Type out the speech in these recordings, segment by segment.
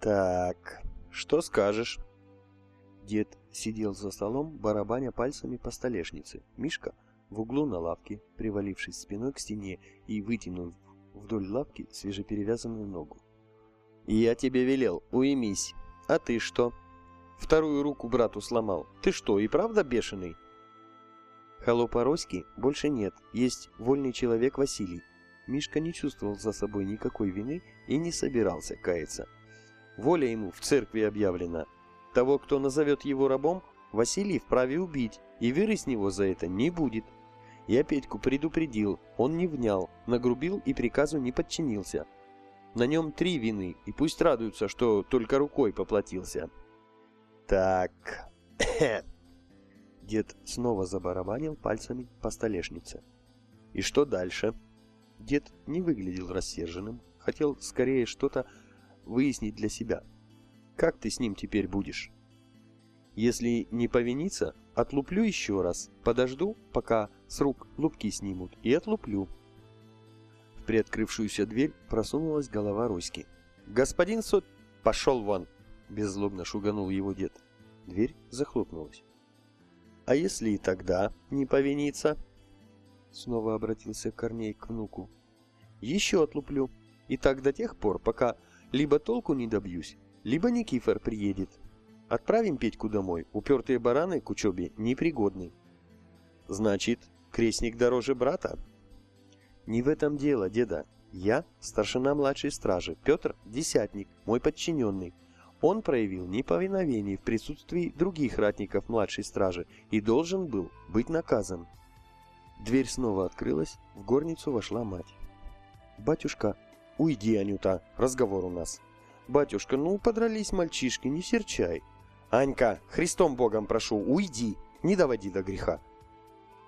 Так, что скажешь? Дед сидел за столом, барабаня пальцами по столешнице. Мишка в углу на лавке, привалившись спиной к стене и вытянув вдоль лавки свежеперевязанную ногу. «Я тебе велел, уймись. А ты что? Вторую руку брату сломал. Ты что, и правда бешеный?» Холопа Роськи больше нет, есть вольный человек Василий. Мишка не чувствовал за собой никакой вины и не собирался каяться. Воля ему в церкви объявлена. Того, кто назовет его рабом, Василий вправе убить, и веры с него за это не будет. Я Петьку предупредил, он не внял, нагрубил и приказу не подчинился. На нем три вины, и пусть радуются, что только рукой поплатился. Так... Дед снова забарабанил пальцами по столешнице. И что дальше? Дед не выглядел рассерженным, хотел скорее что-то выяснить для себя. Как ты с ним теперь будешь? Если не повинится, отлуплю еще раз, подожду, пока с рук лупки снимут, и отлуплю. В приоткрывшуюся дверь просунулась голова Роськи. «Господин Сот...» «Пошел вон!» — беззлобно шуганул его дед. Дверь захлопнулась. «А если и тогда не повинится?» Снова обратился Корней к внуку. «Еще отлуплю. И так до тех пор, пока либо толку не добьюсь, либо Никифор приедет. Отправим Петьку домой, упертые бараны к учебе непригодны. Значит, крестник дороже брата? Не в этом дело, деда. Я старшина младшей стражи, Петр – десятник, мой подчиненный. Он проявил неповиновение в присутствии других ратников младшей стражи и должен был быть наказан. Дверь снова открылась, в горницу вошла мать. «Батюшка, «Уйди, Анюта, разговор у нас». «Батюшка, ну подрались мальчишки, не серчай». «Анька, Христом Богом прошу, уйди, не доводи до греха».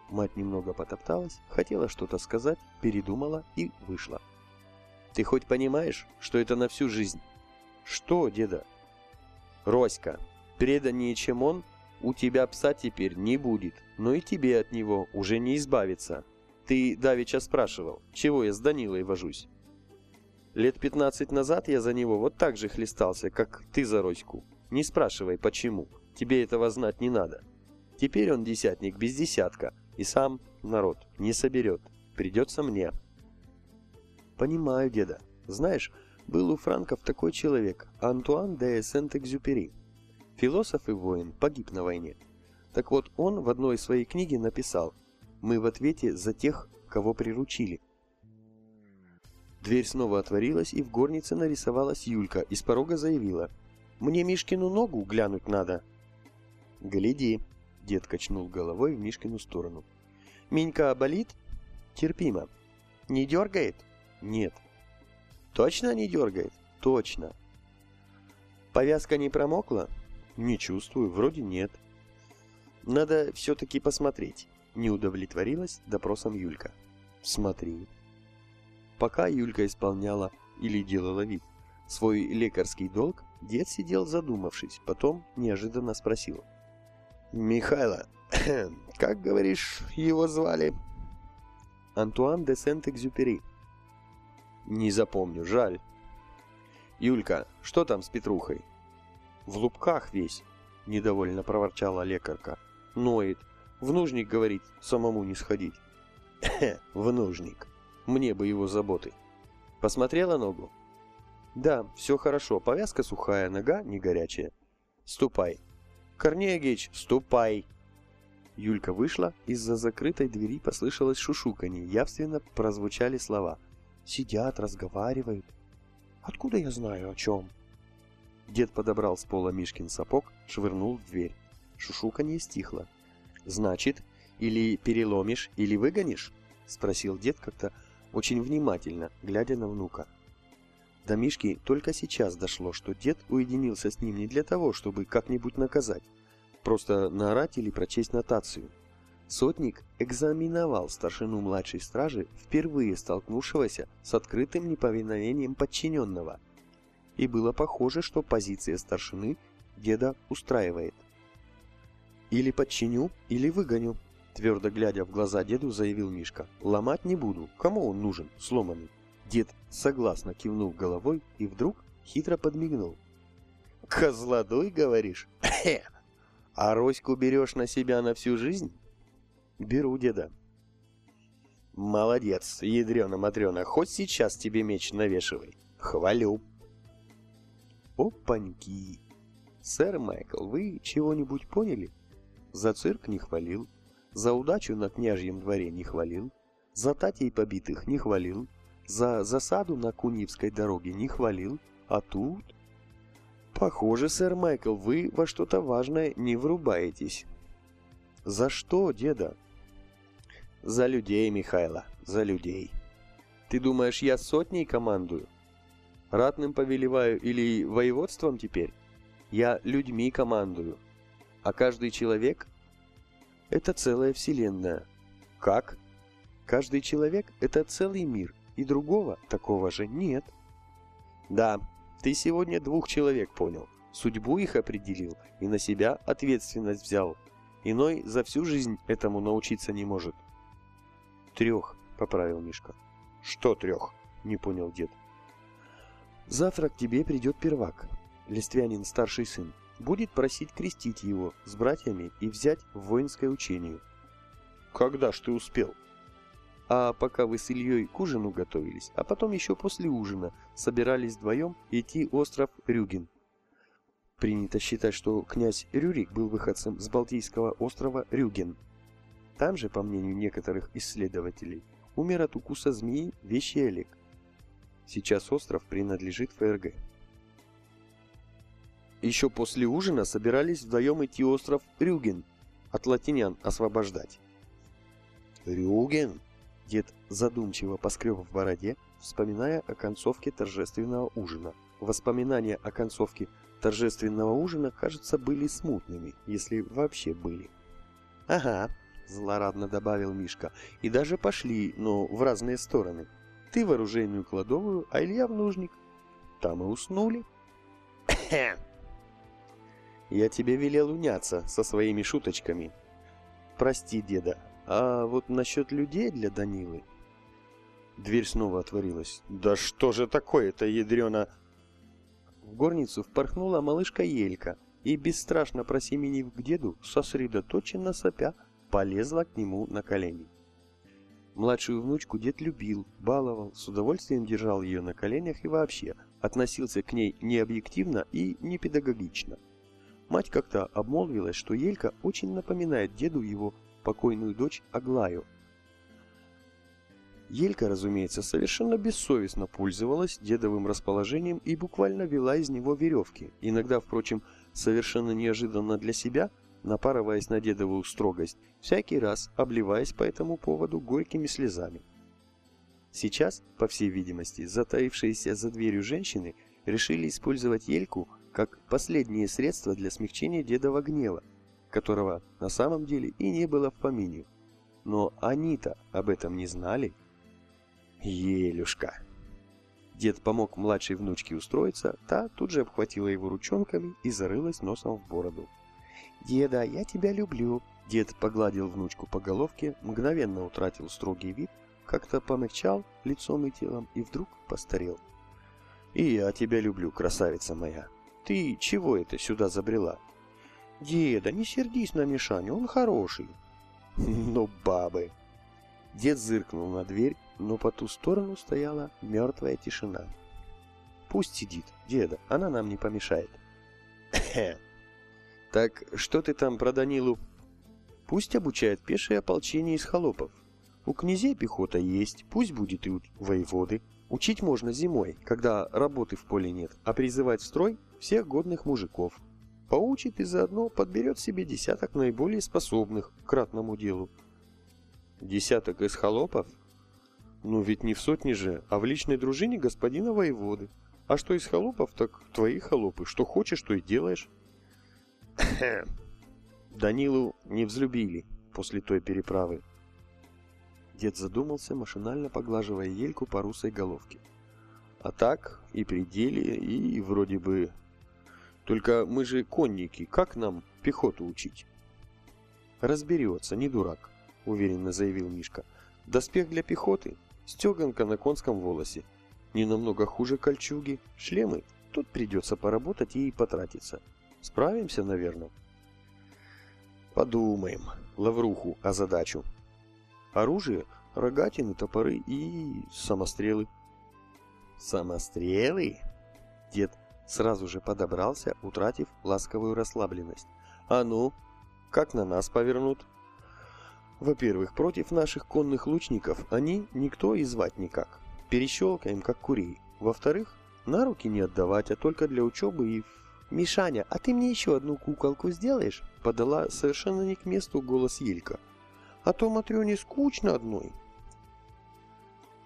Мать немного потопталась, хотела что-то сказать, передумала и вышла. «Ты хоть понимаешь, что это на всю жизнь?» «Что, деда?» «Роська, преданнее, чем он, у тебя пса теперь не будет, но и тебе от него уже не избавиться. Ты давеча спрашивал, чего я с Данилой вожусь?» Лет 15 назад я за него вот так же хлестался, как ты за Роську. Не спрашивай, почему. Тебе этого знать не надо. Теперь он десятник без десятка, и сам народ не соберет. Придется мне. Понимаю, деда. Знаешь, был у франков такой человек, Антуан де Сент-Экзюпери. Философ и воин, погиб на войне. Так вот, он в одной своей книге написал «Мы в ответе за тех, кого приручили». Дверь снова отворилась, и в горнице нарисовалась Юлька, и с порога заявила. «Мне Мишкину ногу глянуть надо». «Гляди», — дед качнул головой в Мишкину сторону. «Минька болит?» «Терпимо». «Не дергает?» «Нет». «Точно не дергает?» «Точно». «Повязка не промокла?» «Не чувствую, вроде нет». «Надо все-таки посмотреть», — не удовлетворилась допросом Юлька. «Смотри». Пока Юлька исполняла или делала вид свой лекарский долг, дед сидел задумавшись, потом неожиданно спросил. «Михайло, как, говоришь, его звали?» «Антуан де Сент-Экзюпери». «Не запомню, жаль». «Юлька, что там с Петрухой?» «В лупках весь», — недовольно проворчала лекарка. «Ноет. В нужник, говорит, самому не сходить». «В нужник», мне бы его заботы. Посмотрела ногу? Да, все хорошо. Повязка сухая, нога не горячая. Ступай. Корнеевич, ступай. Юлька вышла, из-за закрытой двери послышалось шушуканье, явственно прозвучали слова. Сидят, разговаривают. Откуда я знаю о чем? Дед подобрал с пола Мишкин сапог, швырнул в дверь. Шушуканье стихло. Значит, или переломишь, или выгонишь? Спросил дед как-то очень внимательно, глядя на внука. До Мишки только сейчас дошло, что дед уединился с ним не для того, чтобы как-нибудь наказать, просто наорать или прочесть нотацию. Сотник экзаменовал старшину младшей стражи, впервые столкнувшегося с открытым неповиновением подчиненного. И было похоже, что позиция старшины деда устраивает. «Или подчиню, или выгоню», Твердо глядя в глаза деду, заявил Мишка. «Ломать не буду. Кому он нужен, сломанный?» Дед согласно кивнул головой и вдруг хитро подмигнул. Козлодуй, говоришь? А Роську берешь на себя на всю жизнь? Беру, деда. Молодец, ядрена-матрена, хоть сейчас тебе меч навешивай. Хвалю. Опаньки. Сэр Майкл, вы чего-нибудь поняли? За цирк не хвалил, за удачу на княжьем дворе не хвалил, за татей побитых не хвалил, за засаду на Куньевской дороге не хвалил, а тут... Похоже, сэр Майкл, вы во что-то важное не врубаетесь. За что, деда? За людей, Михайло, за людей. Ты думаешь, я сотней командую? Ратным повелеваю или воеводством теперь? Я людьми командую. А каждый человек — это целая вселенная. Как? Каждый человек — это целый мир, и другого такого же нет. Да, ты сегодня двух человек понял, судьбу их определил и на себя ответственность взял. Иной за всю жизнь этому научиться не может. Трех, поправил Мишка. Что трех? Не понял дед. Завтра к тебе придет первак, Листвянин старший сын, будет просить крестить его с братьями и взять в воинское учение. Когда ж ты успел? А пока вы с Ильей к ужину готовились, а потом еще после ужина собирались вдвоем идти остров Рюген. Принято считать, что князь Рюрик был выходцем с Балтийского острова Рюген. Там же, по мнению некоторых исследователей, умер от укуса змеи Вещий Олег. Сейчас остров принадлежит ФРГ. Еще после ужина собирались вдвоем идти остров Рюген, от латинян освобождать. «Рюген?» Дед задумчиво поскреб в бороде, вспоминая о концовке торжественного ужина. Воспоминания о концовке торжественного ужина, кажется, были смутными, если вообще были. «Ага», — злорадно добавил Мишка, — «и даже пошли, но в разные стороны. Ты в оружейную кладовую, а Илья в нужник. Там и уснули». Я тебе велел уняться со своими шуточками. Прости, деда, а вот насчет людей для Данилы... Дверь снова отворилась. Да что же такое-то, ядрена... В горницу впорхнула малышка Елька и, бесстрашно просеменив к деду, сосредоточенно сопя, полезла к нему на колени. Младшую внучку дед любил, баловал, с удовольствием держал ее на коленях и вообще относился к ней необъективно и непедагогично. Мать как-то обмолвилась, что Елька очень напоминает деду его покойную дочь Аглаю. Елька, разумеется, совершенно бессовестно пользовалась дедовым расположением и буквально вела из него веревки, иногда, впрочем, совершенно неожиданно для себя, напарываясь на дедовую строгость, всякий раз обливаясь по этому поводу горькими слезами. Сейчас, по всей видимости, затаившиеся за дверью женщины решили использовать Ельку как последнее средство для смягчения дедова гнева, которого на самом деле и не было в помине. Но они-то об этом не знали. Елюшка. Дед помог младшей внучке устроиться, та тут же обхватила его ручонками и зарылась носом в бороду. «Деда, я тебя люблю!» Дед погладил внучку по головке, мгновенно утратил строгий вид, как-то помягчал лицом и телом и вдруг постарел. «И я тебя люблю, красавица моя!» Ты чего это сюда забрела? Деда, не сердись на Мишаню, он хороший. Ну, бабы. Дед зыркнул на дверь, но по ту сторону стояла мертвая тишина. Пусть сидит, деда, она нам не помешает. Так что ты там про Данилу? Пусть обучает пешее ополчение из холопов. У князей пехота есть, пусть будет и у воеводы. Учить можно зимой, когда работы в поле нет, а призывать в строй всех годных мужиков. Поучит и заодно подберет себе десяток наиболее способных к ратному делу. Десяток из холопов? Ну ведь не в сотне же, а в личной дружине господина воеводы. А что из холопов, так твои холопы. Что хочешь, то и делаешь. Данилу не взлюбили после той переправы. Дед задумался, машинально поглаживая ельку по русой головке. А так, и пределе, и вроде бы только мы же конники, как нам пехоту учить? Разберется, не дурак, уверенно заявил Мишка. Доспех для пехоты, стеганка на конском волосе. Не намного хуже кольчуги, шлемы Тут придется поработать и потратиться. Справимся, наверное. Подумаем. Лавруху о задачу. Оружие, рогатины, топоры и самострелы. Самострелы? Дед сразу же подобрался, утратив ласковую расслабленность. А ну, как на нас повернут? Во-первых, против наших конных лучников они никто и звать никак. Перещелкаем, как курей. Во-вторых, на руки не отдавать, а только для учебы и... «Мишаня, а ты мне еще одну куколку сделаешь?» Подала совершенно не к месту голос Елька. «А то Матрёне скучно одной».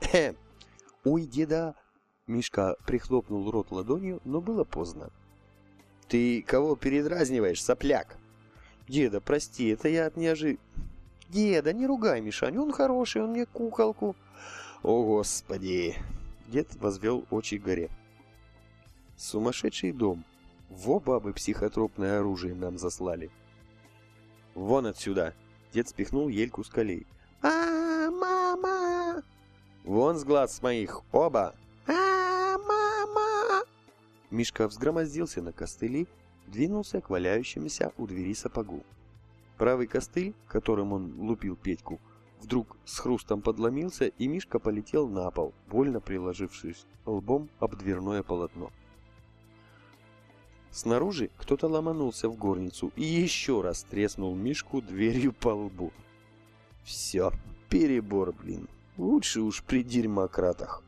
«Хм! Ой, деда!» Мишка прихлопнул рот ладонью, но было поздно. «Ты кого передразниваешь, сопляк?» «Деда, прости, это я от неожи...» «Деда, не ругай Мишань, он хороший, он мне куколку...» «О, Господи!» Дед возвел очи к горе. «Сумасшедший дом. Во бабы психотропное оружие нам заслали». «Вон отсюда!» Дед спихнул ельку с колей. «А, мама!» «Вон с глаз моих, оба!» Мишка взгромоздился на костыли, двинулся к валяющемуся у двери сапогу. Правый костыль, которым он лупил Петьку, вдруг с хрустом подломился, и Мишка полетел на пол, больно приложившись лбом об дверное полотно. Снаружи кто-то ломанулся в горницу и еще раз треснул Мишку дверью по лбу. Все, перебор, блин. Лучше уж при дерьмократах.